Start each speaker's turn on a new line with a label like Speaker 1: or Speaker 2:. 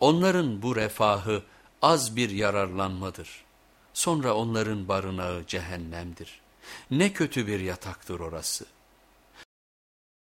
Speaker 1: Onların bu refahı az bir yararlanmadır. Sonra onların barınağı cehennemdir. Ne kötü bir yataktır orası.''